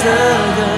这个。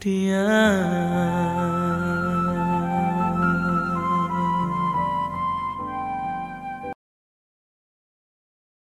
tiada